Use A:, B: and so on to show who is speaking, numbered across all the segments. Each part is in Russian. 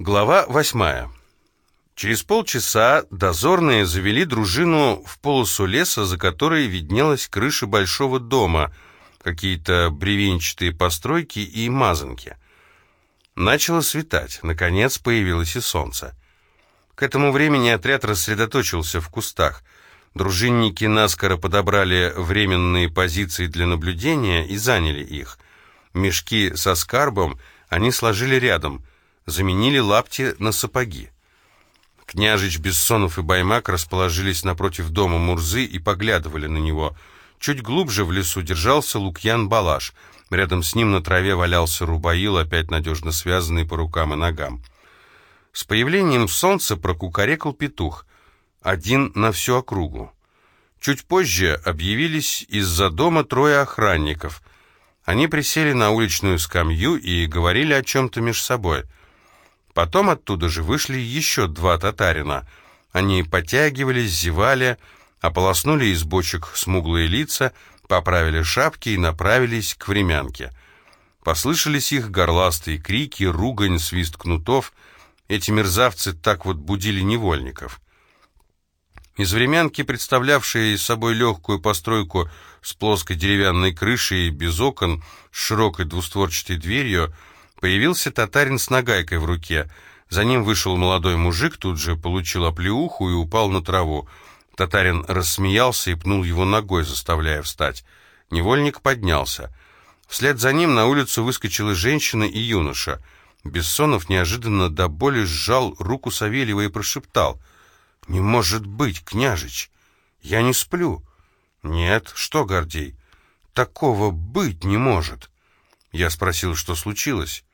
A: Глава восьмая. Через полчаса дозорные завели дружину в полосу леса, за которой виднелась крыша большого дома, какие-то бревенчатые постройки и мазанки. Начало светать, наконец появилось и солнце. К этому времени отряд рассредоточился в кустах. Дружинники наскоро подобрали временные позиции для наблюдения и заняли их. Мешки со скарбом они сложили рядом – заменили лапти на сапоги. Княжич Бессонов и Баймак расположились напротив дома Мурзы и поглядывали на него. Чуть глубже в лесу держался Лукьян Балаш. Рядом с ним на траве валялся Рубаил, опять надежно связанный по рукам и ногам. С появлением солнца прокукарекал петух. Один на всю округу. Чуть позже объявились из-за дома трое охранников. Они присели на уличную скамью и говорили о чем-то меж собой — Потом оттуда же вышли еще два татарина. Они потягивались, зевали, ополоснули из бочек смуглые лица, поправили шапки и направились к времянке. Послышались их горластые крики, ругань, свист кнутов. Эти мерзавцы так вот будили невольников. Из времянки, представлявшей собой легкую постройку с плоской деревянной крышей и без окон, с широкой двустворчатой дверью, Появился татарин с нагайкой в руке. За ним вышел молодой мужик, тут же получил оплеуху и упал на траву. Татарин рассмеялся и пнул его ногой, заставляя встать. Невольник поднялся. Вслед за ним на улицу выскочила женщина и юноша. Бессонов неожиданно до боли сжал руку Савельева и прошептал. «Не может быть, княжич! Я не сплю!» «Нет, что, Гордей, такого быть не может!» Я спросил, что случилось.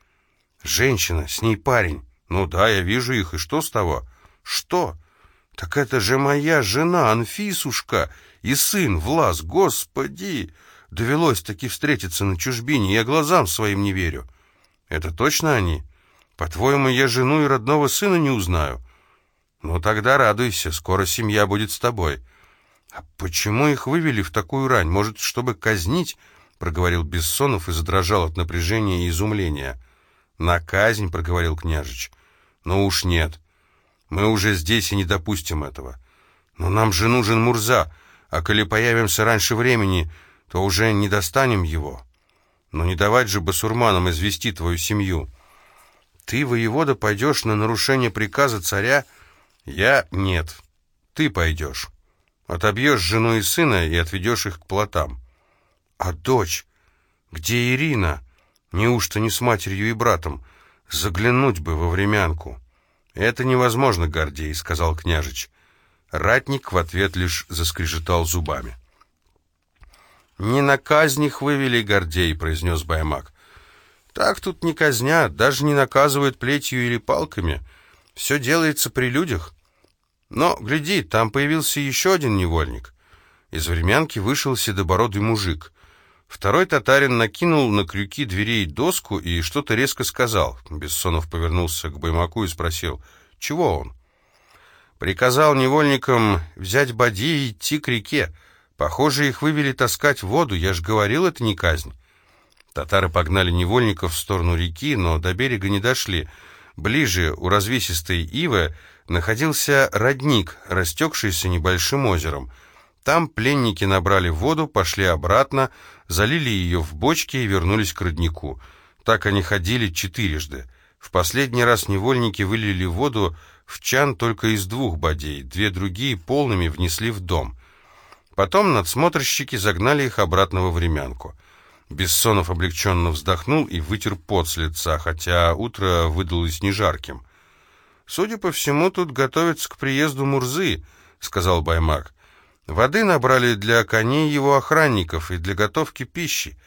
A: Женщина, с ней парень. Ну да, я вижу их, и что с того? Что? Так это же моя жена, Анфисушка, и сын, Влас, господи! Довелось таки встретиться на чужбине, я глазам своим не верю. Это точно они? По-твоему, я жену и родного сына не узнаю? Ну тогда радуйся, скоро семья будет с тобой. А почему их вывели в такую рань? Может, чтобы казнить? Проговорил Бессонов и задрожал от напряжения и изумления. «На казнь», — проговорил княжич. «Но уж нет. Мы уже здесь и не допустим этого. Но нам же нужен Мурза, а коли появимся раньше времени, то уже не достанем его. Но не давать же басурманам извести твою семью. Ты, воевода, пойдешь на нарушение приказа царя? Я — нет. Ты пойдешь. Отобьешь жену и сына и отведешь их к плотам. А дочь? Где Ирина?» Неужто не с матерью и братом? Заглянуть бы во времянку. Это невозможно, Гордей, сказал княжич. Ратник в ответ лишь заскрежетал зубами. «Не на казнь вывели, Гордей», — произнес Баймак. «Так тут не казнят, даже не наказывают плетью или палками. Все делается при людях. Но, гляди, там появился еще один невольник». Из времянки вышел седобородый мужик. Второй татарин накинул на крюки дверей доску и что-то резко сказал. Бессонов повернулся к Баймаку и спросил, чего он? Приказал невольникам взять боди и идти к реке. Похоже, их вывели таскать воду, я же говорил, это не казнь. Татары погнали невольников в сторону реки, но до берега не дошли. Ближе, у развесистой ивы, находился родник, растекшийся небольшим озером — там пленники набрали воду, пошли обратно, залили ее в бочки и вернулись к роднику. Так они ходили четырежды. В последний раз невольники вылили воду в чан только из двух бодей, две другие полными внесли в дом. Потом надсмотрщики загнали их обратно во времянку. Бессонов облегченно вздохнул и вытер пот с лица, хотя утро выдалось не жарким. «Судя по всему, тут готовятся к приезду Мурзы», — сказал Баймак. Воды набрали для коней его охранников и для готовки пищи.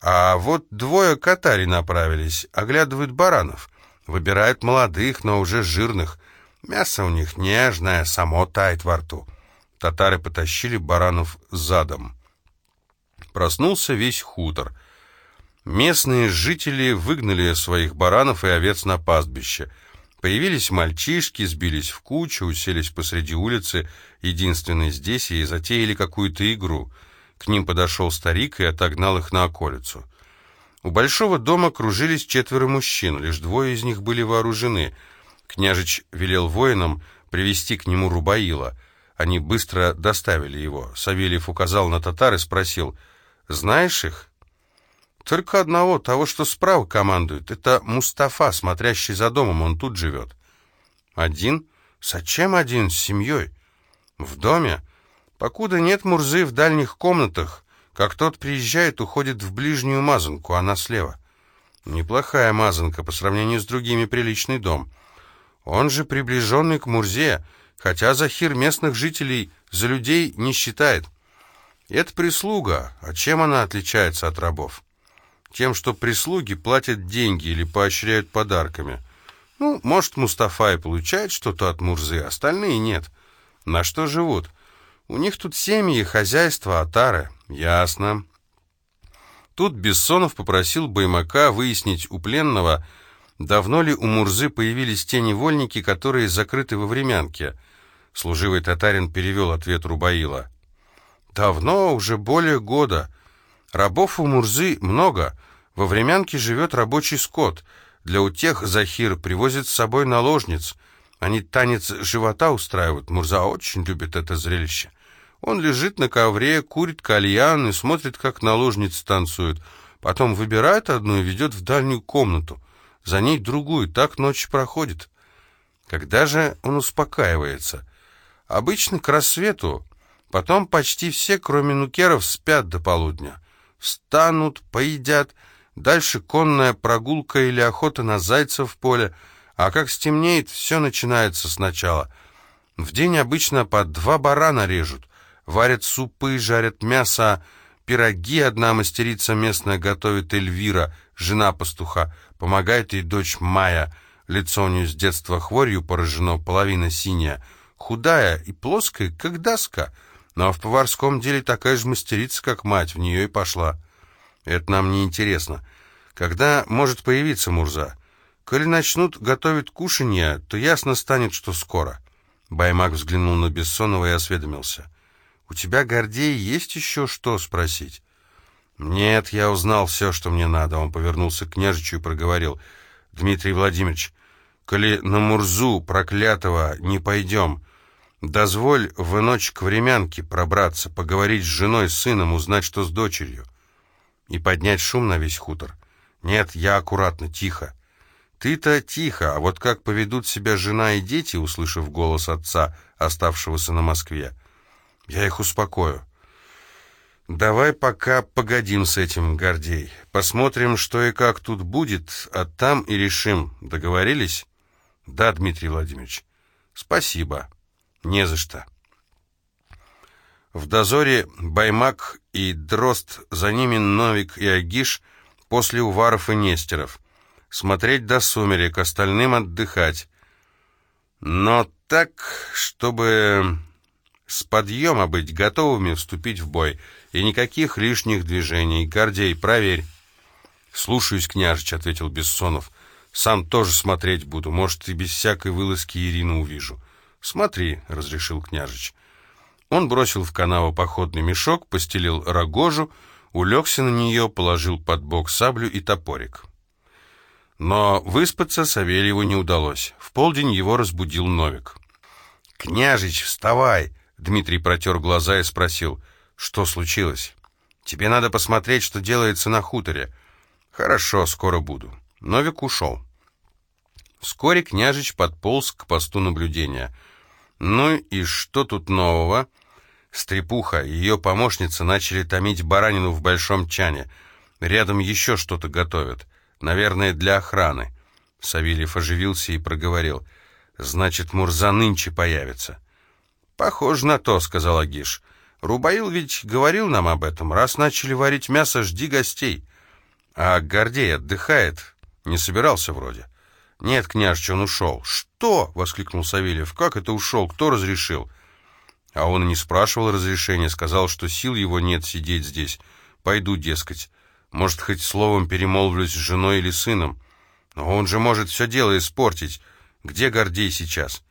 A: А вот двое катари направились, оглядывают баранов. Выбирают молодых, но уже жирных. Мясо у них нежное, само тает во рту. Татары потащили баранов задом. Проснулся весь хутор. Местные жители выгнали своих баранов и овец на пастбище — Появились мальчишки, сбились в кучу, уселись посреди улицы, единственные здесь, и затеяли какую-то игру. К ним подошел старик и отогнал их на околицу. У большого дома кружились четверо мужчин, лишь двое из них были вооружены. Княжич велел воинам привести к нему Рубаила. Они быстро доставили его. Савельев указал на татар и спросил, «Знаешь их?» «Только одного, того, что справа командует. Это Мустафа, смотрящий за домом, он тут живет». «Один? Зачем один? С семьей?» «В доме? Покуда нет Мурзы в дальних комнатах, как тот приезжает, уходит в ближнюю мазанку, она слева. Неплохая мазанка, по сравнению с другими приличный дом. Он же приближенный к Мурзе, хотя Захир местных жителей за людей не считает. Это прислуга, а чем она отличается от рабов? Тем, что прислуги платят деньги или поощряют подарками. Ну, может, Мустафа и получает что-то от Мурзы, остальные нет. На что живут? У них тут семьи, хозяйства, отары. Ясно. Тут Бессонов попросил Баймака выяснить у пленного, давно ли у Мурзы появились те невольники, которые закрыты во времянке. Служивый татарин перевел ответ Рубаила. «Давно, уже более года. Рабов у Мурзы много. Во времянке живет рабочий скот. Для утех Захир привозит с собой наложниц. Они танец живота устраивают. Мурза очень любит это зрелище. Он лежит на ковре, курит кальян и смотрит, как наложницы танцуют. Потом выбирает одну и ведет в дальнюю комнату. За ней другую, так ночь проходит. Когда же он успокаивается? Обычно к рассвету. Потом почти все, кроме нукеров, спят до полудня. Встанут, поедят. Дальше конная прогулка или охота на зайцев в поле. А как стемнеет, все начинается сначала. В день обычно по два барана режут. Варят супы, жарят мясо, пироги одна мастерица местная готовит Эльвира, жена пастуха. Помогает ей дочь Майя. Лицо у нее с детства хворью поражено, половина синяя. Худая и плоская, как доска. Но в поварском деле такая же мастерица, как мать, в нее и пошла. Это нам не интересно. Когда может появиться Мурза? Коли начнут готовить кушанье, то ясно станет, что скоро. Баймак взглянул на Бессонова и осведомился. «У тебя, Гордей, есть еще что спросить?» «Нет, я узнал все, что мне надо». Он повернулся к княжичу и проговорил. «Дмитрий Владимирович, коли на Мурзу проклятого не пойдем, дозволь в ночь к времянке пробраться, поговорить с женой, с сыном, узнать, что с дочерью, и поднять шум на весь хутор. Нет, я аккуратно, тихо. Ты-то тихо, а вот как поведут себя жена и дети, услышав голос отца, оставшегося на Москве, я их успокою. Давай пока погодим с этим, Гордей. Посмотрим, что и как тут будет, а там и решим. Договорились? Да, Дмитрий Владимирович. Спасибо. Не за что. В дозоре Баймак и Дрозд, за ними Новик и Агиш, после Уваров и Нестеров. Смотреть до сумерек, остальным отдыхать. Но так, чтобы с подъема быть готовыми вступить в бой. И никаких лишних движений. Гордей, проверь. «Слушаюсь, княжич», — ответил Бессонов. «Сам тоже смотреть буду. Может, и без всякой вылазки Ирину увижу». «Смотри», — разрешил княжич. Он бросил в канаву походный мешок, постелил рогожу, улегся на нее, положил под бок саблю и топорик. Но выспаться Савельеву не удалось. В полдень его разбудил Новик. «Княжич, вставай!» Дмитрий протер глаза и спросил, что случилось? «Тебе надо посмотреть, что делается на хуторе». «Хорошо, скоро буду». Новик ушел. Вскоре княжич подполз к посту наблюдения. «Ну и что тут нового?» Стрепуха и ее помощница начали томить баранину в большом чане. Рядом еще что-то готовят. Наверное, для охраны. Савельев оживился и проговорил. «Значит, Мурза нынче появится». «Похоже на то», — сказал Агиш. «Рубаил ведь говорил нам об этом. Раз начали варить мясо, жди гостей». «А Гордей отдыхает?» «Не собирался вроде». «Нет, княжич, он ушел». «Что?» — воскликнул Савельев. «Как это ушел? Кто разрешил?» А он и не спрашивал разрешения, сказал, что сил его нет сидеть здесь. «Пойду, дескать. Может, хоть словом перемолвлюсь с женой или сыном. Но он же может все дело испортить. Где Гордей сейчас?»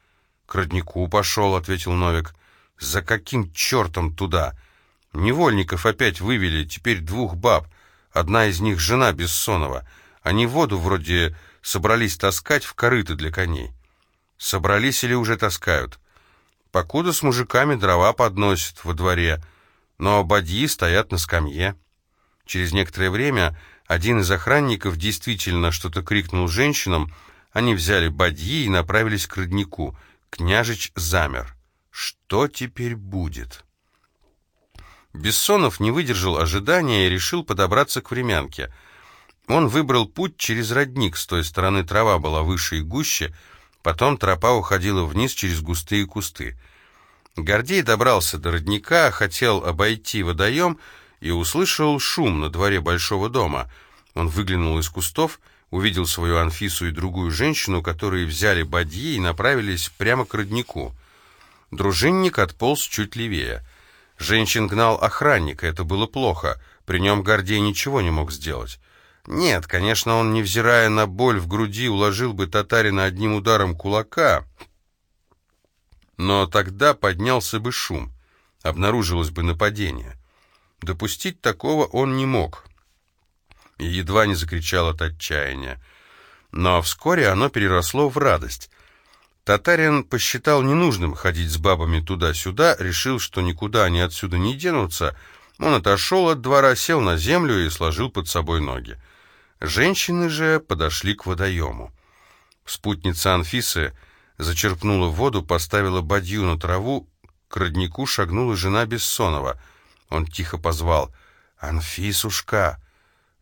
A: «К роднику пошел», — ответил Новик. «За каким чертом туда? Невольников опять вывели, теперь двух баб. Одна из них жена Бессонова. Они воду вроде собрались таскать в корыто для коней. Собрались или уже таскают? Покуда с мужиками дрова подносят во дворе, но бадьи стоят на скамье. Через некоторое время один из охранников действительно что-то крикнул женщинам, они взяли бадьи и направились к роднику. Княжич замер. Что теперь будет? Бессонов не выдержал ожидания и решил подобраться к времянке. Он выбрал путь через родник, с той стороны трава была выше и гуще, потом тропа уходила вниз через густые кусты. Гордей добрался до родника, хотел обойти водоем и услышал шум на дворе большого дома. Он выглянул из кустов, увидел свою Анфису и другую женщину, которые взяли бадьи и направились прямо к роднику. Дружинник отполз чуть левее. Женщин гнал охранник, это было плохо. При нем Гордей ничего не мог сделать. Нет, конечно, он, невзирая на боль в груди, уложил бы татарина одним ударом кулака, но тогда поднялся бы шум, обнаружилось бы нападение. Допустить такого он не мог и едва не закричал от отчаяния. Но вскоре оно переросло в радость. Татарин посчитал ненужным ходить с бабами туда-сюда, решил, что никуда они отсюда не денутся. Он отошел от двора, сел на землю и сложил под собой ноги. Женщины же подошли к водоему. Спутница Анфисы зачерпнула воду, поставила бадью на траву, к роднику шагнула жена Бессонова. Он тихо позвал «Анфисушка!»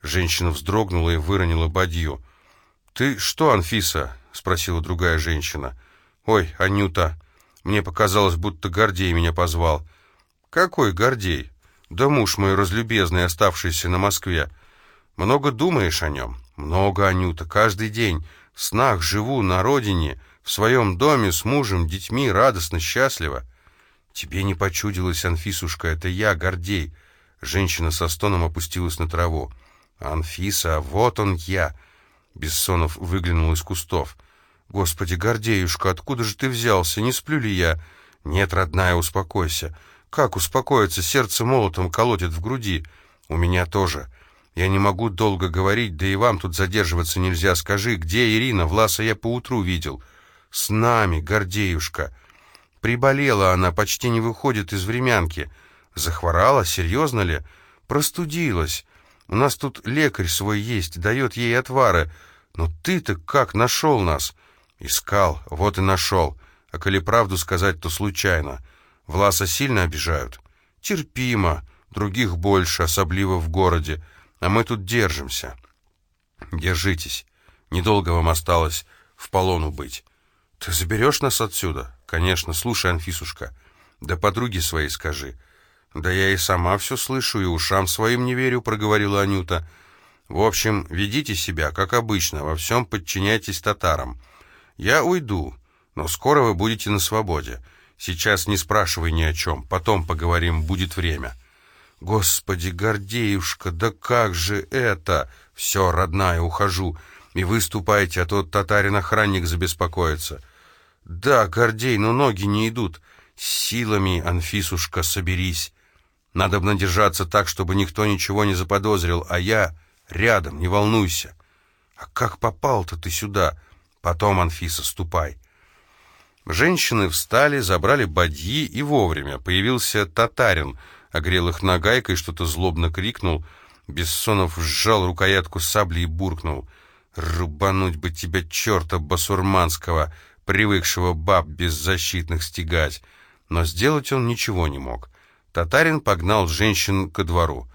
A: Женщина вздрогнула и выронила бадью. «Ты что, Анфиса?» — спросила другая женщина. «Ой, Анюта, мне показалось, будто Гордей меня позвал». «Какой Гордей?» «Да муж мой разлюбезный, оставшийся на Москве». «Много думаешь о нем?» «Много, Анюта, каждый день. В снах живу на родине, в своем доме, с мужем, детьми, радостно, счастливо». «Тебе не почудилось, Анфисушка, это я, Гордей». Женщина со стоном опустилась на траву. «Анфиса, вот он я!» Бессонов выглянул из кустов. «Господи, Гордеюшка, откуда же ты взялся? Не сплю ли я?» «Нет, родная, успокойся». «Как успокоиться? Сердце молотом колотит в груди». «У меня тоже. Я не могу долго говорить, да и вам тут задерживаться нельзя. Скажи, где Ирина? Власа я поутру видел». «С нами, Гордеюшка». Приболела она, почти не выходит из времянки. Захворала? Серьезно ли? Простудилась. У нас тут лекарь свой есть, дает ей отвары. Но ты-то как нашел нас?» Искал, вот и нашел. А коли правду сказать, то случайно. Власа сильно обижают? Терпимо, других больше, особливо в городе. А мы тут держимся. Держитесь. Недолго вам осталось в полону быть. Ты заберешь нас отсюда? Конечно, слушай, Анфисушка. Да подруге своей скажи. Да я и сама все слышу, и ушам своим не верю, проговорила Анюта. В общем, ведите себя, как обычно, во всем подчиняйтесь татарам. «Я уйду, но скоро вы будете на свободе. Сейчас не спрашивай ни о чем, потом поговорим, будет время». «Господи, Гордеюшка, да как же это? Все, родная, ухожу. И выступайте, а то татарин-охранник забеспокоится». «Да, Гордей, но ноги не идут. Силами, Анфисушка, соберись. Надо бы надержаться так, чтобы никто ничего не заподозрил, а я рядом, не волнуйся. А как попал-то ты сюда?» Потом, Анфиса, ступай. Женщины встали, забрали бадьи, и вовремя появился татарин, огрел их нагайкой, что-то злобно крикнул. Бессонов сжал рукоятку сабли и буркнул. «Рубануть бы тебя, черта басурманского, привыкшего баб беззащитных стегать!» Но сделать он ничего не мог. Татарин погнал женщин ко двору.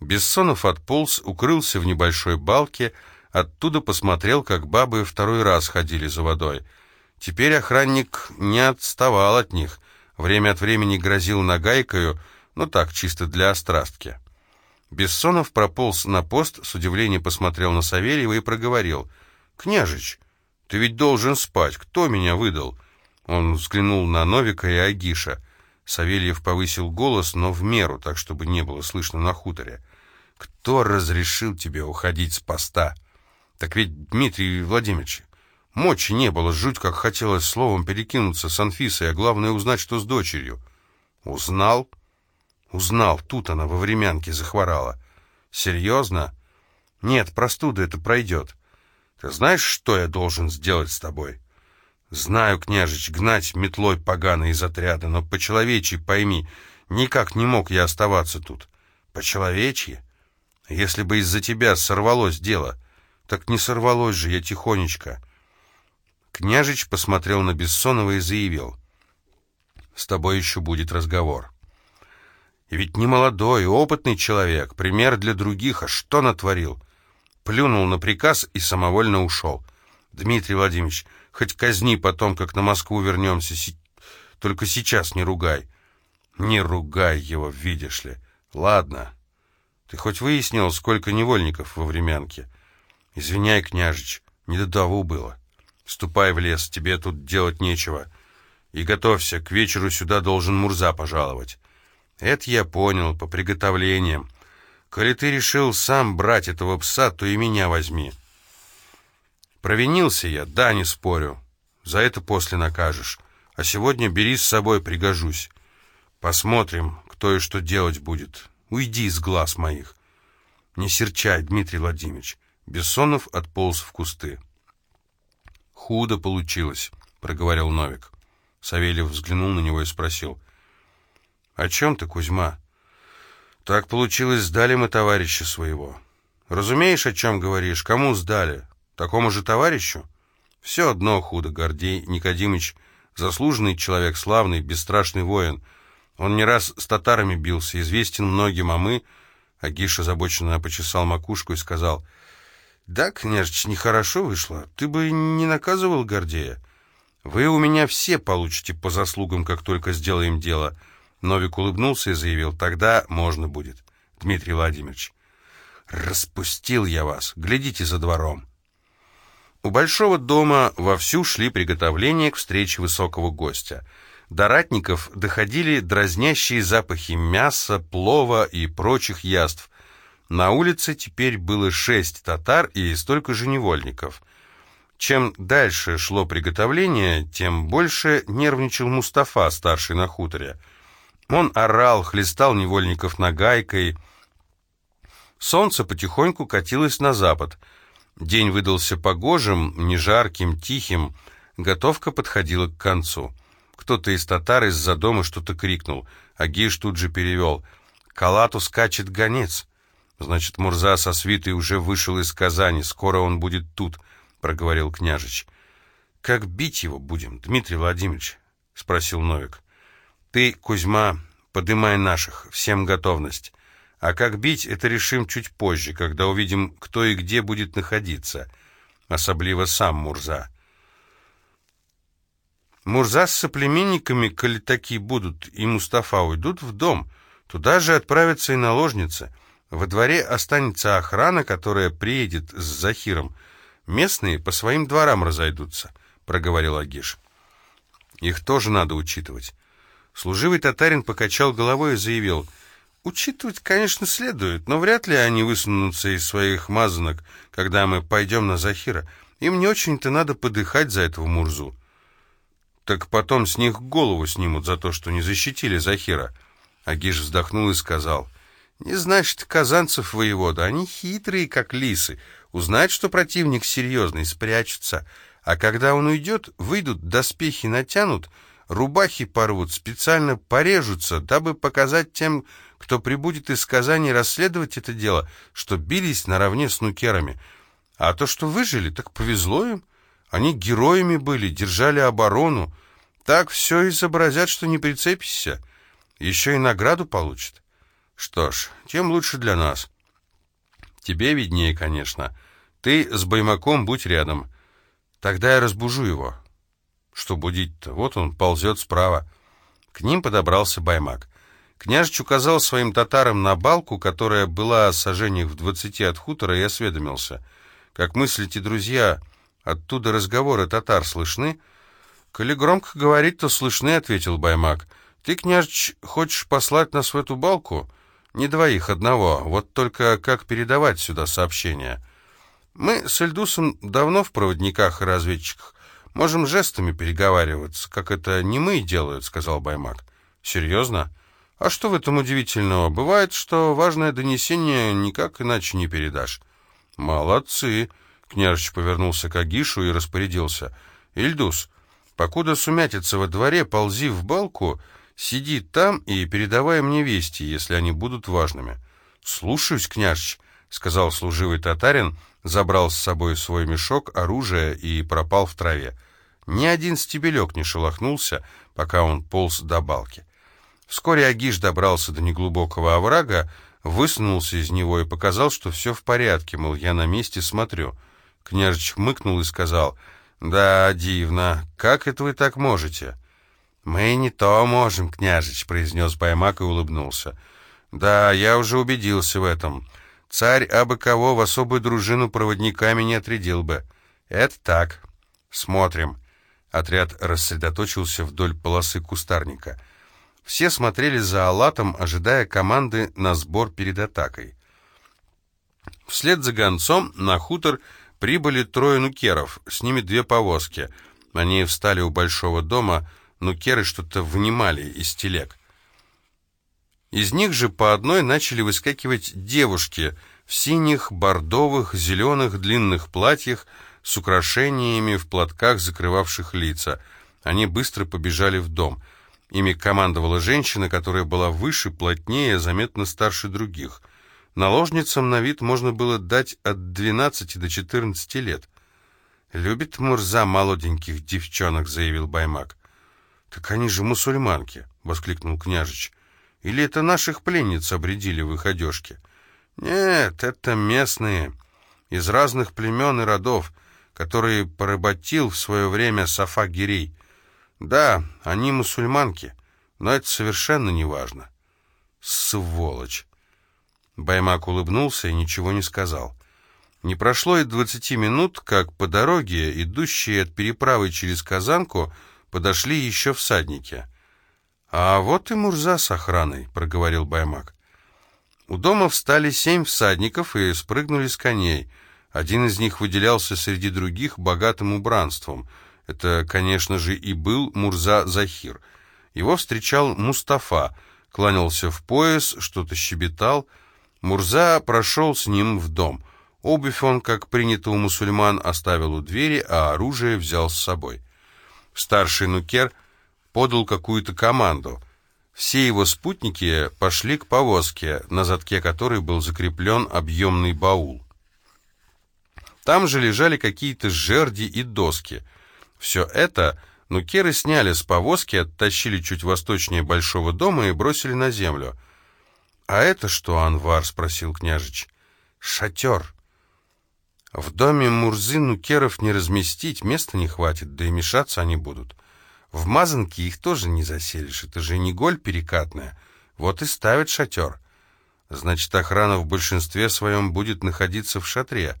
A: Бессонов отполз, укрылся в небольшой балке, Оттуда посмотрел, как бабы второй раз ходили за водой. Теперь охранник не отставал от них. Время от времени грозил нагайкою, но так, чисто для острастки. Бессонов прополз на пост, с удивлением посмотрел на Савельева и проговорил. «Княжич, ты ведь должен спать. Кто меня выдал?» Он взглянул на Новика и Агиша. Савельев повысил голос, но в меру, так, чтобы не было слышно на хуторе. «Кто разрешил тебе уходить с поста?» Так ведь, Дмитрий Владимирович, мочи не было, жуть как хотелось словом перекинуться с Анфисой, а главное узнать, что с дочерью. Узнал? Узнал, тут она во времянке захворала. Серьезно? Нет, простуда это пройдет. Ты знаешь, что я должен сделать с тобой? Знаю, княжич, гнать метлой поганой из отряда, но по-человечьи пойми, никак не мог я оставаться тут. По-человечьи? Если бы из-за тебя сорвалось дело, так не сорвалось же я тихонечко. Княжич посмотрел на Бессонова и заявил. «С тобой еще будет разговор». И ведь не молодой, опытный человек, пример для других, а что натворил? Плюнул на приказ и самовольно ушел. Дмитрий Владимирович, хоть казни потом, как на Москву вернемся, си... только сейчас не ругай. Не ругай его, видишь ли. Ладно. Ты хоть выяснил, сколько невольников во времянке? Извиняй, княжич, не до того было. Ступай в лес, тебе тут делать нечего. И готовься, к вечеру сюда должен Мурза пожаловать. Это я понял, по приготовлениям. Коли ты решил сам брать этого пса, то и меня возьми. Провинился я, да, не спорю. За это после накажешь. А сегодня бери с собой, пригожусь. Посмотрим, кто и что делать будет. Уйди из глаз моих. Не серчай, Дмитрий Владимирович. Бессонов отполз в кусты. «Худо получилось», — проговорил Новик. Савельев взглянул на него и спросил. «О чем ты, Кузьма?» «Так получилось, сдали мы товарища своего». «Разумеешь, о чем говоришь? Кому сдали? Такому же товарищу?» «Все одно худо, Гордей Никодимыч, заслуженный человек, славный, бесстрашный воин. Он не раз с татарами бился, известен многим, а мы...» Агиш озабоченно почесал макушку и сказал... «Да, княжич, нехорошо вышло. Ты бы не наказывал Гордея. Вы у меня все получите по заслугам, как только сделаем дело». Новик улыбнулся и заявил, «Тогда можно будет, Дмитрий Владимирович». «Распустил я вас. Глядите за двором». У большого дома вовсю шли приготовления к встрече высокого гостя. До ратников доходили дразнящие запахи мяса, плова и прочих яств, на улице теперь было шесть татар и столько же невольников. Чем дальше шло приготовление, тем больше нервничал Мустафа, старший на хуторе. Он орал, хлестал невольников нагайкой. Солнце потихоньку катилось на запад. День выдался погожим, не жарким, тихим. Готовка подходила к концу. Кто-то из татар из-за дома что-то крикнул. Агиш тут же перевел. «Калату скачет гонец». «Значит, Мурза со свитой уже вышел из Казани, скоро он будет тут», — проговорил княжич. «Как бить его будем, Дмитрий Владимирович?» — спросил Новик. «Ты, Кузьма, подымай наших, всем готовность. А как бить, это решим чуть позже, когда увидим, кто и где будет находиться. Особливо сам Мурза». Мурза с соплеменниками, коли такие будут, и Мустафа уйдут в дом. Туда же отправятся и наложницы. Во дворе останется охрана, которая приедет с Захиром. Местные по своим дворам разойдутся, проговорил Агиш. Их тоже надо учитывать. Служивый татарин покачал головой и заявил, «Учитывать, конечно, следует, но вряд ли они высунутся из своих мазанок, когда мы пойдем на Захира. Им не очень-то надо подыхать за этого Мурзу». «Так потом с них голову снимут за то, что не защитили Захира». Агиш вздохнул и сказал, — не значит, казанцев воевода, они хитрые, как лисы. Узнают, что противник серьезный, спрячутся. А когда он уйдет, выйдут, доспехи натянут, рубахи порвут, специально порежутся, дабы показать тем, кто прибудет из Казани расследовать это дело, что бились наравне с нукерами. А то, что выжили, так повезло им. Они героями были, держали оборону. Так все изобразят, что не прицепишься. Еще и награду получат. Что ж, тем лучше для нас. Тебе виднее, конечно. Ты с Баймаком будь рядом. Тогда я разбужу его. Что будить-то? Вот он ползет справа. К ним подобрался Баймак. Княжич указал своим татарам на балку, которая была сожжениях в двадцати от хутора, и осведомился. «Как мыслите, друзья, оттуда разговоры татар слышны?» «Коли громко говорить, то слышны», — ответил Баймак. «Ты, княжич, хочешь послать нас в эту балку?» Не двоих, одного. Вот только как передавать сюда сообщения? Мы с Эльдусом давно в проводниках и разведчиках. Можем жестами переговариваться, как это не мы делают, сказал Баймак. Серьезно? А что в этом удивительного? Бывает, что важное донесение никак иначе не передашь. Молодцы. Княжич повернулся к Агишу и распорядился. Ильдус, покуда сумятится во дворе, ползи в балку, сиди там и передавай мне вести, если они будут важными. Слушаюсь, княжич, сказал служивый татарин, забрал с собой свой мешок, оружие и пропал в траве. Ни один стебелек не шелохнулся, пока он полз до балки. Вскоре Агиш добрался до неглубокого оврага, высунулся из него и показал, что все в порядке, мол, я на месте смотрю. Княжич хмыкнул и сказал, «Да, дивно. Как это вы так можете?» «Мы не то можем, княжич», — произнес Баймак и улыбнулся. «Да, я уже убедился в этом. Царь абы кого в особую дружину проводниками не отрядил бы. Это так. Смотрим». Отряд рассредоточился вдоль полосы кустарника — все смотрели за Аллатом, ожидая команды на сбор перед атакой. Вслед за гонцом на хутор прибыли трое нукеров, с ними две повозки. Они встали у большого дома, нукеры что-то вынимали из телег. Из них же по одной начали выскакивать девушки в синих, бордовых, зеленых длинных платьях с украшениями в платках, закрывавших лица. Они быстро побежали в дом — Ими командовала женщина, которая была выше, плотнее, заметно старше других. Наложницам на вид можно было дать от 12 до 14 лет. «Любит Мурза молоденьких девчонок», — заявил Баймак. «Так они же мусульманки», — воскликнул княжич. «Или это наших пленниц обредили в их одежке?» «Нет, это местные, из разных племен и родов, которые поработил в свое время Сафа Гирей. Да, они мусульманки, но это совершенно не важно. Сволочь. Баймак улыбнулся и ничего не сказал. Не прошло и двадцати минут, как по дороге, идущие от переправы через Казанку, подошли еще всадники. «А вот и Мурза с охраной», — проговорил Баймак. У дома встали семь всадников и спрыгнули с коней. Один из них выделялся среди других богатым убранством — это, конечно же, и был Мурза Захир. Его встречал Мустафа, кланялся в пояс, что-то щебетал. Мурза прошел с ним в дом. Обувь он, как принято у мусульман, оставил у двери, а оружие взял с собой. Старший нукер подал какую-то команду. Все его спутники пошли к повозке, на задке которой был закреплен объемный баул. Там же лежали какие-то жерди и доски — все это нукеры сняли с повозки, оттащили чуть восточнее большого дома и бросили на землю. «А это что, Анвар?» — спросил княжич. «Шатер». «В доме Мурзы нукеров не разместить, места не хватит, да и мешаться они будут. В мазанке их тоже не заселишь, это же не голь перекатная. Вот и ставят шатер. Значит, охрана в большинстве своем будет находиться в шатре.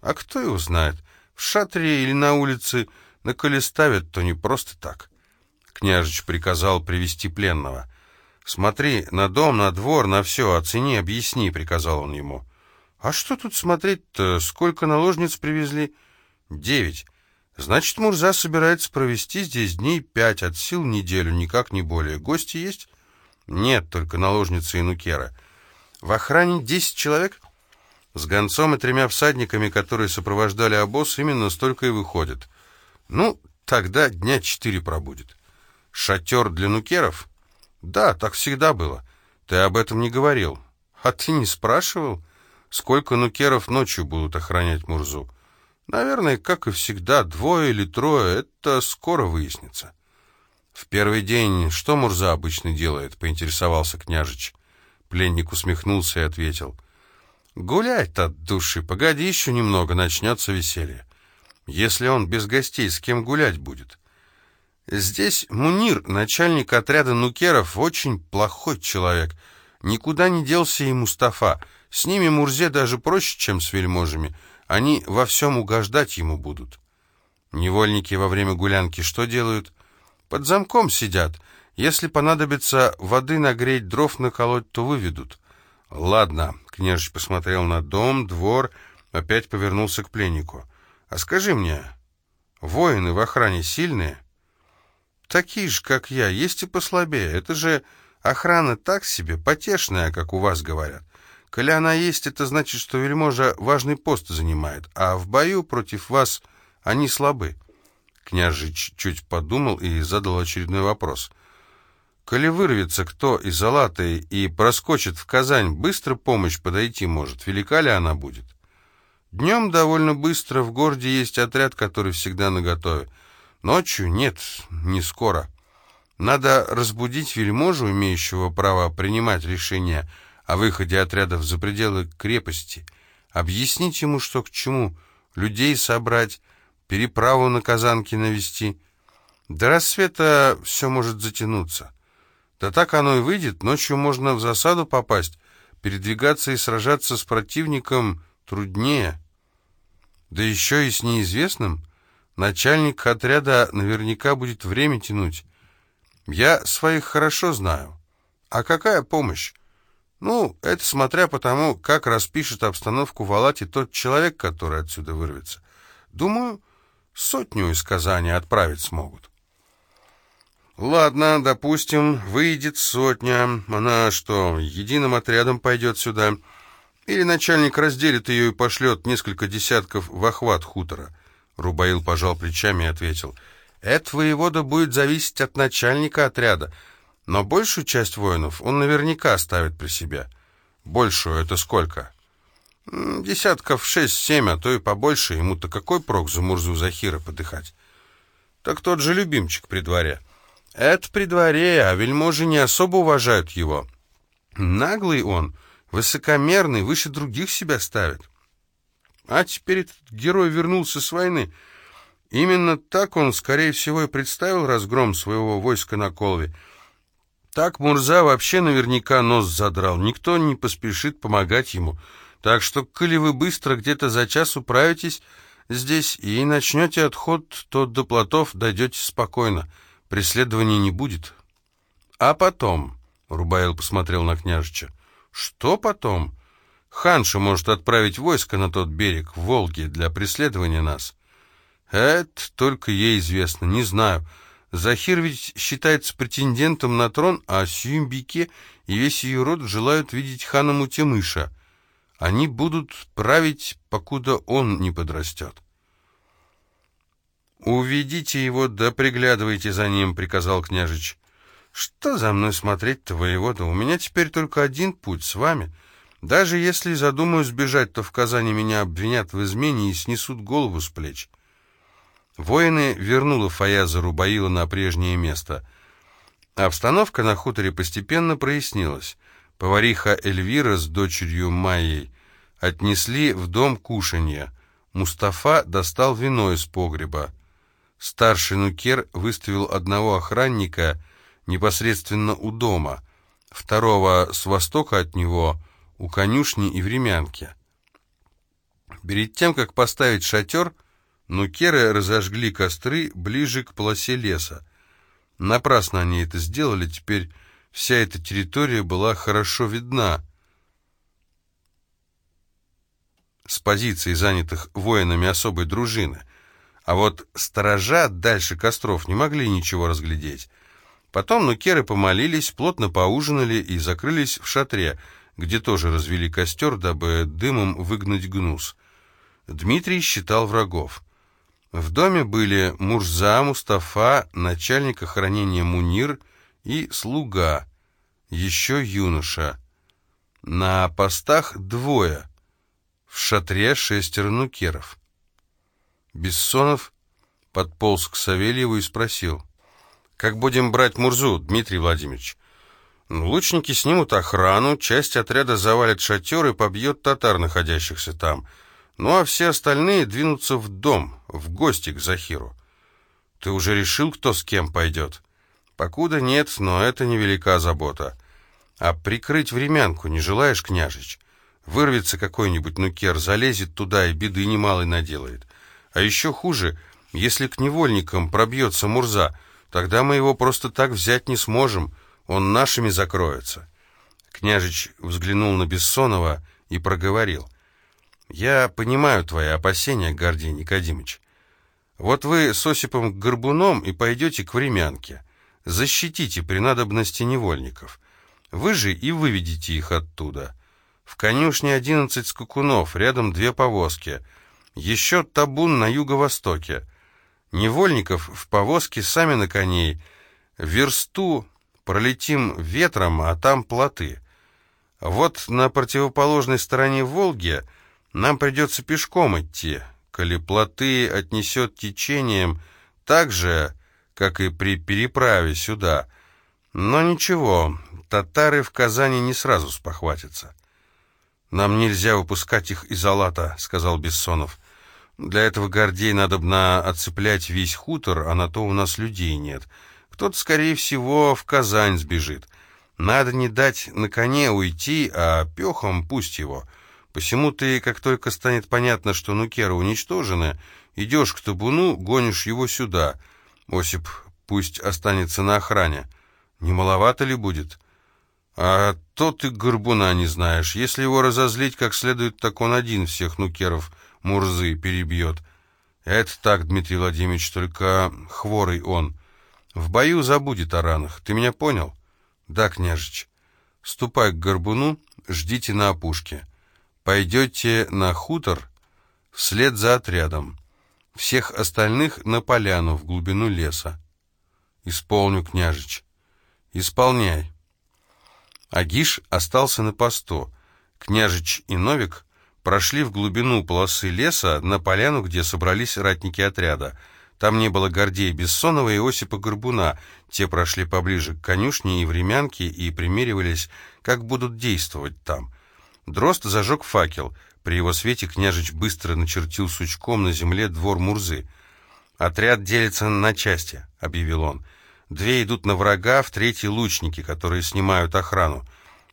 A: А кто его знает, в шатре или на улице...» На коли ставят, то не просто так. Княжич приказал привести пленного. «Смотри на дом, на двор, на все, оцени, объясни», — приказал он ему. «А что тут смотреть-то? Сколько наложниц привезли?» «Девять. Значит, Мурза собирается провести здесь дней пять, от сил неделю, никак не более. Гости есть?» «Нет, только наложница и нукера». «В охране десять человек?» «С гонцом и тремя всадниками, которые сопровождали обоз, именно столько и выходит». Ну, тогда дня четыре пробудет. Шатер для нукеров? Да, так всегда было. Ты об этом не говорил. А ты не спрашивал, сколько нукеров ночью будут охранять Мурзу? Наверное, как и всегда, двое или трое, это скоро выяснится. В первый день что Мурза обычно делает, поинтересовался княжич. Пленник усмехнулся и ответил. Гулять от души, погоди еще немного, начнется веселье если он без гостей с кем гулять будет? Здесь Мунир, начальник отряда нукеров, очень плохой человек. Никуда не делся и Мустафа. С ними Мурзе даже проще, чем с вельможами. Они во всем угождать ему будут. Невольники во время гулянки что делают? Под замком сидят. Если понадобится воды нагреть, дров наколоть, то выведут. Ладно, княжич посмотрел на дом, двор, опять повернулся к пленнику. А скажи мне, воины в охране сильные? Такие же, как я, есть и послабее. Это же Охрана так себе, потешная, как у вас говорят. Коли она есть, это значит, что вельможа важный пост занимает, а в бою против вас они слабы. Княжич чуть подумал и задал очередной вопрос. Коли вырвется кто из Алаты и проскочит в Казань, быстро помощь подойти может. Велика ли она будет? Днем довольно быстро в городе есть отряд, который всегда наготове. Ночью нет, не скоро. Надо разбудить вельможу, имеющего право принимать решения о выходе отрядов за пределы крепости, объяснить ему, что к чему, людей собрать, переправу на Казанки навести. До рассвета все может затянуться. Да так оно и выйдет, ночью можно в засаду попасть, передвигаться и сражаться с противником труднее. Да еще и с неизвестным. Начальник отряда наверняка будет время тянуть. Я своих хорошо знаю. А какая помощь? Ну, это смотря по тому, как распишет обстановку в Алате тот человек, который отсюда вырвется. Думаю, сотню из Казани отправить смогут. Ладно, допустим, выйдет сотня. Она что, единым отрядом пойдет сюда? Или начальник разделит ее и пошлет несколько десятков в охват хутора? Рубаил пожал плечами и ответил. Это воевода будет зависеть от начальника отряда. Но большую часть воинов он наверняка оставит при себе. Большую это сколько? Десятков шесть-семь, а то и побольше. Ему-то какой прок за Мурзу Захира подыхать? Так тот же любимчик при дворе. Это при дворе, а вельможи не особо уважают его. Наглый он, высокомерный, выше других себя ставит. А теперь этот герой вернулся с войны. Именно так он, скорее всего, и представил разгром своего войска на Колве. Так Мурза вообще наверняка нос задрал, никто не поспешит помогать ему. Так что, коли вы быстро где-то за час управитесь здесь и начнете отход, то до плотов дойдете спокойно преследования не будет. А потом, Рубаил посмотрел на княжича, что потом? Ханша может отправить войско на тот берег, в Волге, для преследования нас. Это только ей известно, не знаю. Захир ведь считается претендентом на трон, а Сюмбике и весь ее род желают видеть хана Мутемыша. Они будут править, покуда он не подрастет. «Уведите его, да приглядывайте за ним», — приказал княжич. «Что за мной смотреть-то, воевода? У меня теперь только один путь с вами. Даже если задумаю сбежать, то в Казани меня обвинят в измене и снесут голову с плеч». Воины вернули Фаяза Рубаила на прежнее место. Обстановка на хуторе постепенно прояснилась. Повариха Эльвира с дочерью Майей отнесли в дом кушанья. Мустафа достал вино из погреба. Старший нукер выставил одного охранника непосредственно у дома, второго с востока от него, у конюшни и времянки. Перед тем, как поставить шатер, нукеры разожгли костры ближе к полосе леса. Напрасно они это сделали, теперь вся эта территория была хорошо видна. С позиций, занятых воинами особой дружины — а вот сторожа дальше костров не могли ничего разглядеть. Потом нукеры помолились, плотно поужинали и закрылись в шатре, где тоже развели костер, дабы дымом выгнать гнус. Дмитрий считал врагов. В доме были Мурза, Мустафа, начальник охранения Мунир и слуга, еще юноша. На постах двое, в шатре шестеро нукеров. Бессонов подполз к Савельеву и спросил. «Как будем брать Мурзу, Дмитрий Владимирович?» ну, «Лучники снимут охрану, часть отряда завалит шатер и побьет татар, находящихся там. Ну а все остальные двинутся в дом, в гости к Захиру. Ты уже решил, кто с кем пойдет?» «Покуда нет, но это невелика забота. А прикрыть времянку не желаешь, княжич? Вырвется какой-нибудь нукер, залезет туда и беды немалой наделает». А еще хуже, если к невольникам пробьется Мурза, тогда мы его просто так взять не сможем, он нашими закроется. Княжич взглянул на Бессонова и проговорил. «Я понимаю твои опасения, Гордей Никодимыч. Вот вы с Осипом Горбуном и пойдете к времянке. Защитите при надобности невольников. Вы же и выведите их оттуда. В конюшне одиннадцать скакунов, рядом две повозки. Еще табун на юго-востоке. Невольников в повозке, сами на коней. Версту пролетим ветром, а там плоты. Вот на противоположной стороне Волги нам придется пешком идти. Коли плоты отнесет течением так же, как и при переправе сюда. Но ничего, татары в Казани не сразу спохватятся. «Нам нельзя выпускать их из Алата», — сказал Бессонов. «Для этого Гордей надо бы оцеплять весь хутор, а на то у нас людей нет. Кто-то, скорее всего, в Казань сбежит. Надо не дать на коне уйти, а пехом пусть его. Посему ты, как только станет понятно, что нукеры уничтожены, идешь к табуну, гонишь его сюда. Осип пусть останется на охране. Не маловато ли будет?» А то ты горбуна не знаешь. Если его разозлить как следует, так он один всех нукеров Мурзы перебьет. Это так, Дмитрий Владимирович, только хворый он. В бою забудет о ранах. Ты меня понял? Да, княжич. Ступай к горбуну, ждите на опушке. Пойдете на хутор вслед за отрядом. Всех остальных на поляну в глубину леса. Исполню, княжич. Исполняй. Агиш остался на посту. Княжич и Новик прошли в глубину полосы леса на поляну, где собрались ратники отряда. Там не было Гордея Бессонова и Осипа Горбуна. Те прошли поближе к конюшне и времянке и примеривались, как будут действовать там. Дрозд зажег факел. При его свете княжич быстро начертил сучком на земле двор Мурзы. «Отряд делится на части», — объявил он. Две идут на врага, в третьей — лучники, которые снимают охрану.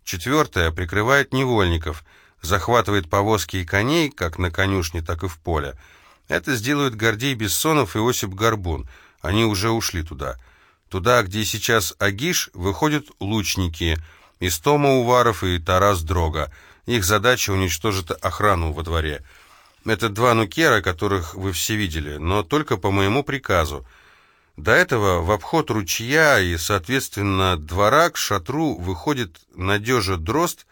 A: Четвертая прикрывает невольников, захватывает повозки и коней, как на конюшне, так и в поле. Это сделают Гордей Бессонов и Осип Горбун. Они уже ушли туда. Туда, где сейчас Агиш, выходят лучники — Истома Уваров и Тарас Дрога. Их задача — уничтожить охрану во дворе. Это два нукера, которых вы все видели, но только по моему приказу — до этого в обход ручья и, соответственно, двора к шатру выходит Надежа Дрозд,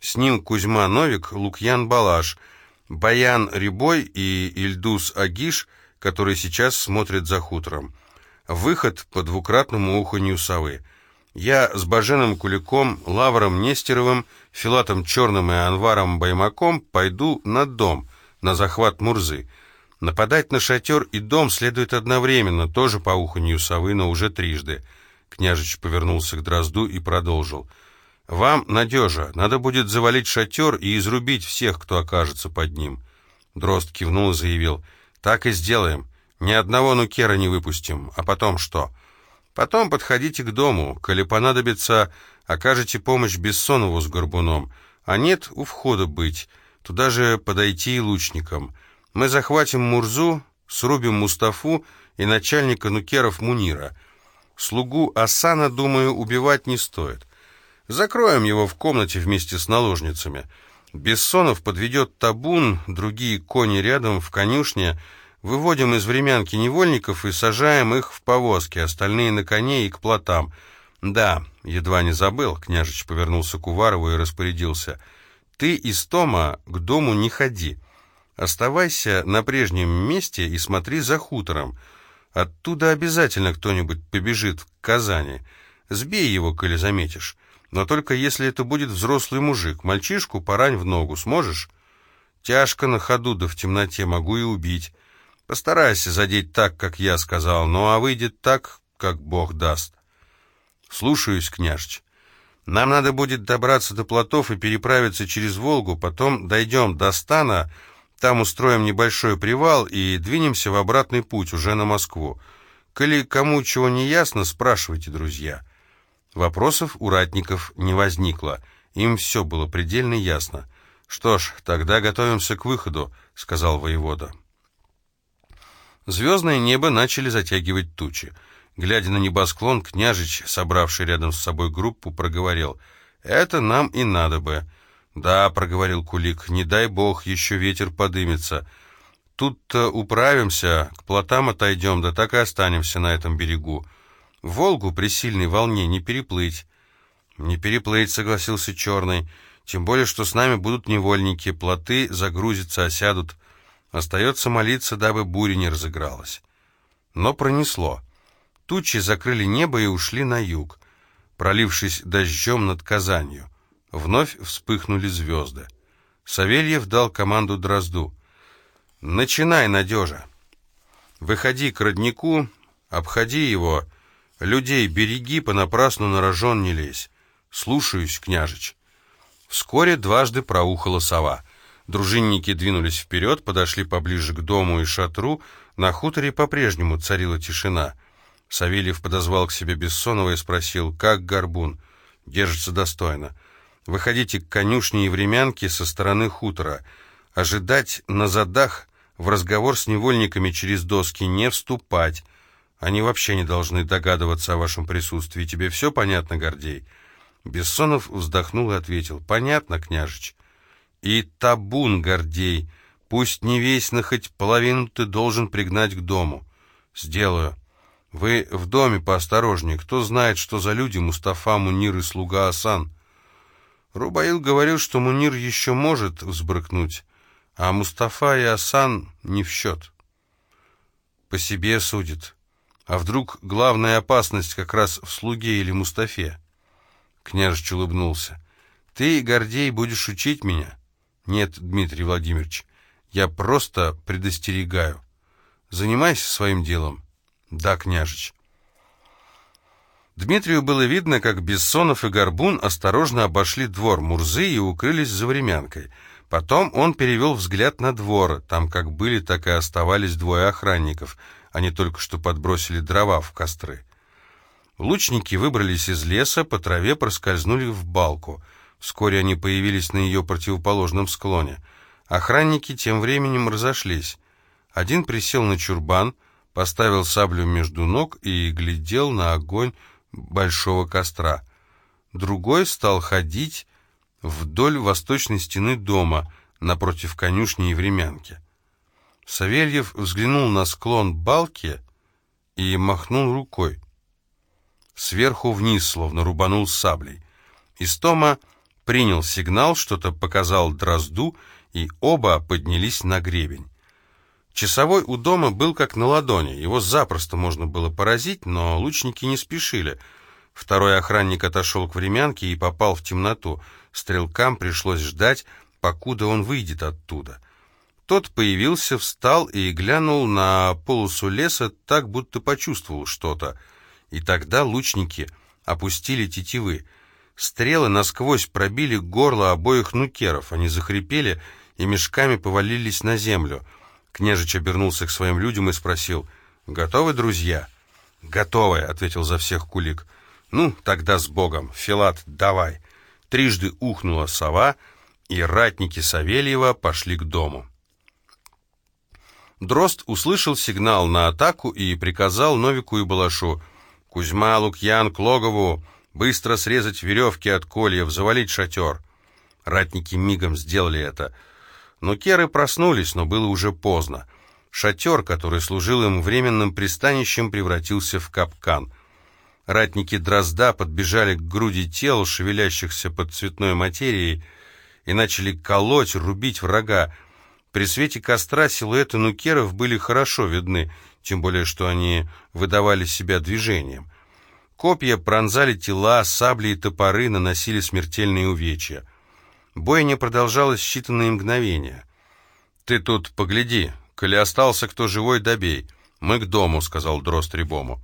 A: с ним Кузьма Новик, Лукьян Балаш, Баян Рябой и Ильдус Агиш, который сейчас смотрит за хутором. Выход по двукратному уханью совы. Я с Баженом Куликом, Лавром Нестеровым, Филатом Черным и Анваром Баймаком пойду на дом, на захват Мурзы. Нападать на шатер и дом следует одновременно, тоже по уханью совы, но уже трижды. Княжич повернулся к Дрозду и продолжил. «Вам, надежа, надо будет завалить шатер и изрубить всех, кто окажется под ним». Дрозд кивнул и заявил. «Так и сделаем. Ни одного нукера не выпустим. А потом что?» «Потом подходите к дому. Коли понадобится, окажете помощь Бессонову с Горбуном. А нет, у входа быть. Туда же подойти и лучникам». Мы захватим Мурзу, срубим Мустафу и начальника нукеров Мунира. Слугу Асана, думаю, убивать не стоит. Закроем его в комнате вместе с наложницами. Бессонов подведет табун, другие кони рядом в конюшне. Выводим из времянки невольников и сажаем их в повозки, остальные на коне и к плотам. Да, едва не забыл, княжич повернулся к Уварову и распорядился. Ты из Тома к дому не ходи. Оставайся на прежнем месте и смотри за хутором. Оттуда обязательно кто-нибудь побежит к Казани. Сбей его, коли заметишь. Но только если это будет взрослый мужик. Мальчишку порань в ногу. Сможешь? Тяжко на ходу, да в темноте могу и убить. Постарайся задеть так, как я сказал, ну а выйдет так, как Бог даст. Слушаюсь, княжич. Нам надо будет добраться до плотов и переправиться через Волгу, потом дойдем до стана там устроим небольшой привал и двинемся в обратный путь, уже на Москву. Коли кому чего не ясно, спрашивайте, друзья». Вопросов у ратников не возникло. Им все было предельно ясно. «Что ж, тогда готовимся к выходу», — сказал воевода. Звездное небо начали затягивать тучи. Глядя на небосклон, княжич, собравший рядом с собой группу, проговорил, «Это нам и надо бы». «Да», — проговорил Кулик, — «не дай бог, еще ветер подымется. Тут-то управимся, к плотам отойдем, да так и останемся на этом берегу. Волгу при сильной волне не переплыть». «Не переплыть», — согласился Черный. «Тем более, что с нами будут невольники, плоты загрузятся, осядут. Остается молиться, дабы буря не разыгралась». Но пронесло. Тучи закрыли небо и ушли на юг, пролившись дождем над Казанью. Вновь вспыхнули звезды. Савельев дал команду Дрозду. «Начинай, Надежа! Выходи к роднику, обходи его, людей береги, понапрасну на рожон не лезь. Слушаюсь, княжич». Вскоре дважды проухала сова. Дружинники двинулись вперед, подошли поближе к дому и шатру. На хуторе по-прежнему царила тишина — Савельев подозвал к себе Бессонова и спросил, как горбун? Держится достойно. Выходите к конюшне и времянке со стороны хутора. Ожидать на задах в разговор с невольниками через доски не вступать. Они вообще не должны догадываться о вашем присутствии. Тебе все понятно, Гордей?» Бессонов вздохнул и ответил. «Понятно, княжич. И табун, Гордей. Пусть не весь, но хоть половину ты должен пригнать к дому. Сделаю». Вы в доме поосторожнее. Кто знает, что за люди Мустафа, Мунир и слуга Асан? Рубаил говорил, что Мунир еще может взбрыкнуть, а Мустафа и Асан не в счет. По себе судит. А вдруг главная опасность как раз в слуге или Мустафе? Княжич улыбнулся. Ты, Гордей, будешь учить меня? Нет, Дмитрий Владимирович, я просто предостерегаю. Занимайся своим делом. «Да, княжич». Дмитрию было видно, как Бессонов и Горбун осторожно обошли двор Мурзы и укрылись за времянкой. Потом он перевел взгляд на двор. Там как были, так и оставались двое охранников. Они только что подбросили дрова в костры. Лучники выбрались из леса, по траве проскользнули в балку. Вскоре они появились на ее противоположном склоне. Охранники тем временем разошлись. Один присел на чурбан — поставил саблю между ног и глядел на огонь большого костра. Другой стал ходить вдоль восточной стены дома, напротив конюшни и времянки. Савельев взглянул на склон балки и махнул рукой. Сверху вниз, словно рубанул саблей. Истома принял сигнал, что-то показал дрозду, и оба поднялись на гребень. Часовой у дома был как на ладони, его запросто можно было поразить, но лучники не спешили. Второй охранник отошел к времянке и попал в темноту. Стрелкам пришлось ждать, покуда он выйдет оттуда. Тот появился, встал и глянул на полосу леса так, будто почувствовал что-то. И тогда лучники опустили тетивы. Стрелы насквозь пробили горло обоих нукеров. Они захрипели и мешками повалились на землю — Княжич обернулся к своим людям и спросил, «Готовы, друзья?» «Готовы», — ответил за всех Кулик. «Ну, тогда с Богом. Филат, давай». Трижды ухнула сова, и ратники Савельева пошли к дому. Дрозд услышал сигнал на атаку и приказал Новику и Балашу «Кузьма, Лукьян, Клогову, быстро срезать веревки от кольев, завалить шатер». Ратники мигом сделали это — но керы проснулись, но было уже поздно. Шатер, который служил им временным пристанищем, превратился в капкан. Ратники Дрозда подбежали к груди тел, шевелящихся под цветной материей, и начали колоть, рубить врага. При свете костра силуэты нукеров были хорошо видны, тем более что они выдавали себя движением. Копья пронзали тела, сабли и топоры наносили смертельные увечья. Бойня продолжалась считанные мгновения. «Ты тут погляди, коли остался кто живой, добей. Мы к дому», — сказал Дрозд Рябому.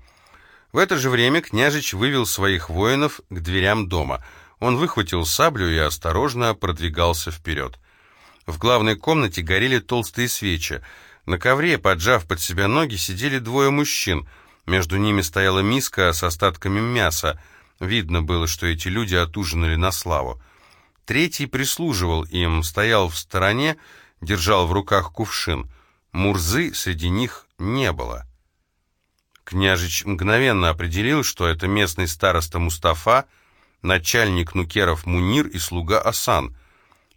A: В это же время княжич вывел своих воинов к дверям дома. Он выхватил саблю и осторожно продвигался вперед. В главной комнате горели толстые свечи. На ковре, поджав под себя ноги, сидели двое мужчин. Между ними стояла миска с остатками мяса. Видно было, что эти люди отужинали на славу. Третий прислуживал им, стоял в стороне, держал в руках кувшин. Мурзы среди них не было. Княжич мгновенно определил, что это местный староста Мустафа, начальник нукеров Мунир и слуга Асан.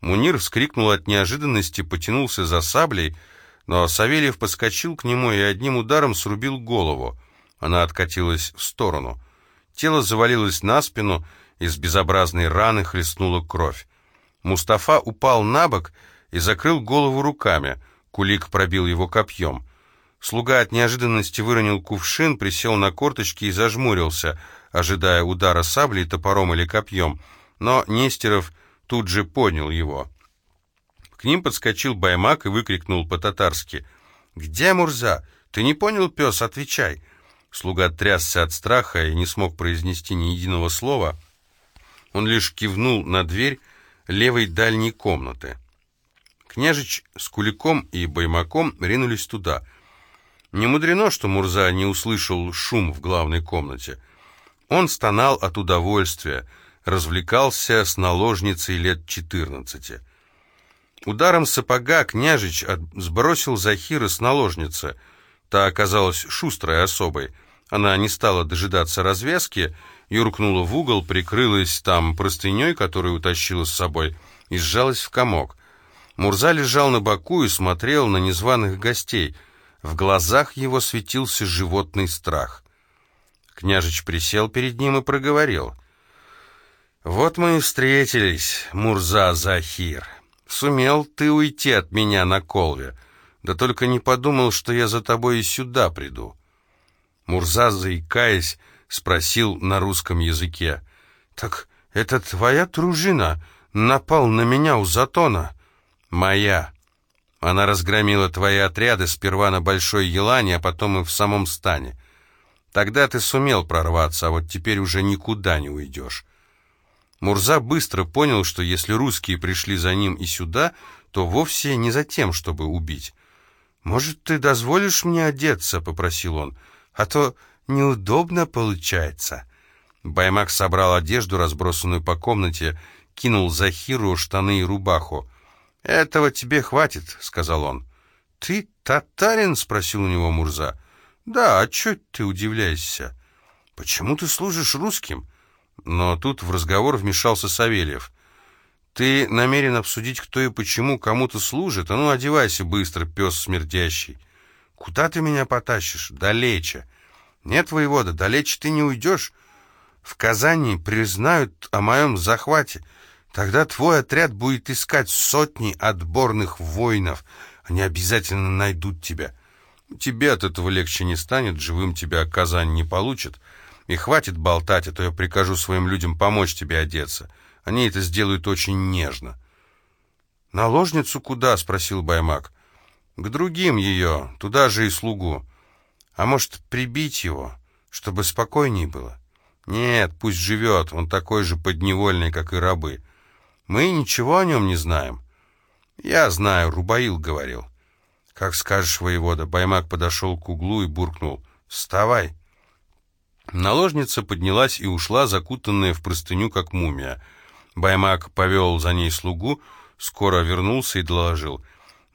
A: Мунир вскрикнул от неожиданности, потянулся за саблей, но Савельев подскочил к нему и одним ударом срубил голову. Она откатилась в сторону. Тело завалилось на спину, Из безобразной раны хлестнула кровь. Мустафа упал на бок и закрыл голову руками. Кулик пробил его копьем. Слуга от неожиданности выронил кувшин, присел на корточки и зажмурился, ожидая удара саблей, топором или копьем. Но Нестеров тут же поднял его. К ним подскочил Баймак и выкрикнул по-татарски. «Где Мурза? Ты не понял, пес? Отвечай!» Слуга трясся от страха и не смог произнести ни единого слова. Он лишь кивнул на дверь левой дальней комнаты. Княжич с Куликом и Баймаком ринулись туда. Не мудрено, что Мурза не услышал шум в главной комнате. Он стонал от удовольствия, развлекался с наложницей лет четырнадцати. Ударом сапога княжич сбросил Захира с наложницы. Та оказалась шустрой особой. Она не стала дожидаться развязки, юркнула в угол, прикрылась там простыней, которую утащила с собой, и сжалась в комок. Мурза лежал на боку и смотрел на незваных гостей. В глазах его светился животный страх. Княжич присел перед ним и проговорил. «Вот мы и встретились, Мурза Захир». Сумел ты уйти от меня на колве, да только не подумал, что я за тобой и сюда приду. Мурза, заикаясь, спросил на русском языке. «Так это твоя дружина напал на меня у Затона?» «Моя. Она разгромила твои отряды сперва на Большой Елане, а потом и в самом стане. Тогда ты сумел прорваться, а вот теперь уже никуда не уйдешь. Мурза быстро понял, что если русские пришли за ним и сюда, то вовсе не за тем, чтобы убить. «Может, ты дозволишь мне одеться?» — попросил он. «А то неудобно получается». Баймак собрал одежду, разбросанную по комнате, кинул Захиру штаны и рубаху. «Этого тебе хватит», — сказал он. «Ты татарин?» — спросил у него Мурза. «Да, а чё ты удивляешься? Почему ты служишь русским?» Но тут в разговор вмешался Савельев. «Ты намерен обсудить, кто и почему кому-то служит? А ну, одевайся быстро, пес смердящий!» «Куда ты меня потащишь? Далече!» «Нет, воевода, далече ты не уйдешь. В Казани признают о моем захвате. Тогда твой отряд будет искать сотни отборных воинов. Они обязательно найдут тебя. Тебе от этого легче не станет, живым тебя Казань не получит». И хватит болтать, а то я прикажу своим людям помочь тебе одеться. Они это сделают очень нежно». «Наложницу куда?» — спросил Баймак. «К другим ее, туда же и слугу. А может, прибить его, чтобы спокойней было?» «Нет, пусть живет, он такой же подневольный, как и рабы. Мы ничего о нем не знаем». «Я знаю, Рубаил говорил». «Как скажешь, воевода». Баймак подошел к углу и буркнул. «Вставай». Наложница поднялась и ушла, закутанная в простыню, как мумия. Баймак повел за ней слугу, скоро вернулся и доложил.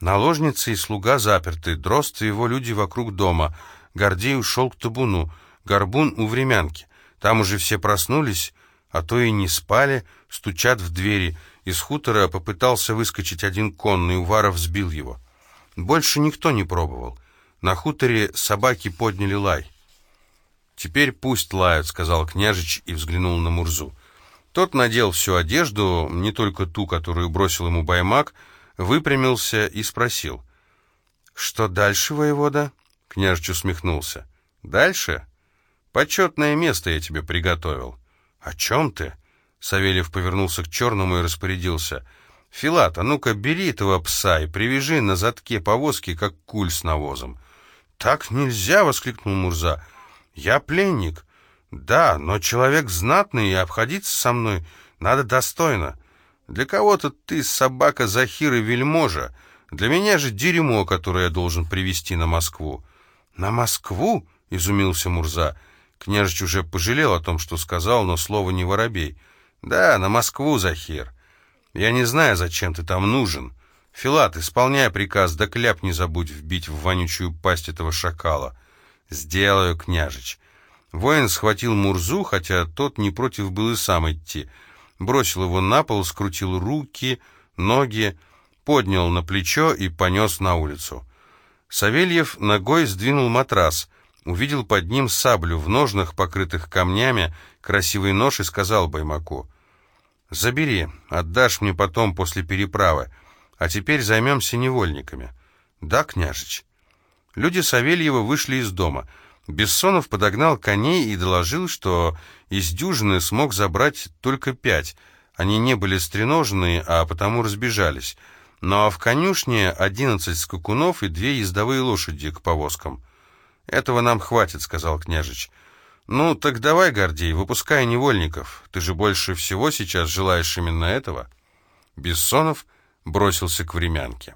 A: Наложница и слуга заперты, Дрозд и его люди вокруг дома. Гордей ушел к табуну, Горбун у времянки. Там уже все проснулись, а то и не спали, стучат в двери. Из хутора попытался выскочить один конный, Уваров сбил его. Больше никто не пробовал. На хуторе собаки подняли лай. «Теперь пусть лают», — сказал княжич и взглянул на Мурзу. Тот надел всю одежду, не только ту, которую бросил ему баймак, выпрямился и спросил. «Что дальше, воевода?» — княжич усмехнулся. «Дальше? Почетное место я тебе приготовил». «О чем ты?» — Савельев повернулся к черному и распорядился. «Филат, а ну-ка бери этого пса и привяжи на задке повозки, как куль с навозом». «Так нельзя!» — воскликнул Мурза. «Я пленник. Да, но человек знатный, и обходиться со мной надо достойно. Для кого-то ты собака Захир и вельможа. Для меня же дерьмо, которое я должен привезти на Москву». «На Москву?» — изумился Мурза. Княжич уже пожалел о том, что сказал, но слово не воробей. «Да, на Москву, Захир. Я не знаю, зачем ты там нужен. Филат, исполняй приказ, да кляп не забудь вбить в вонючую пасть этого шакала». «Сделаю, княжич». Воин схватил Мурзу, хотя тот не против был и сам идти. Бросил его на пол, скрутил руки, ноги, поднял на плечо и понес на улицу. Савельев ногой сдвинул матрас. увидел под ним саблю в ножнах, покрытых камнями, красивый нож и сказал Баймаку, «Забери, отдашь мне потом после переправы, а теперь займемся невольниками». «Да, княжич». Люди Савельева вышли из дома. Бессонов подогнал коней и доложил, что из дюжины смог забрать только пять. Они не были стреноженные, а потому разбежались. Но в конюшне одиннадцать скакунов и две ездовые лошади к повозкам. «Этого нам хватит», — сказал княжич. «Ну, так давай, Гордей, выпускай невольников. Ты же больше всего сейчас желаешь именно этого». Бессонов бросился к времянке.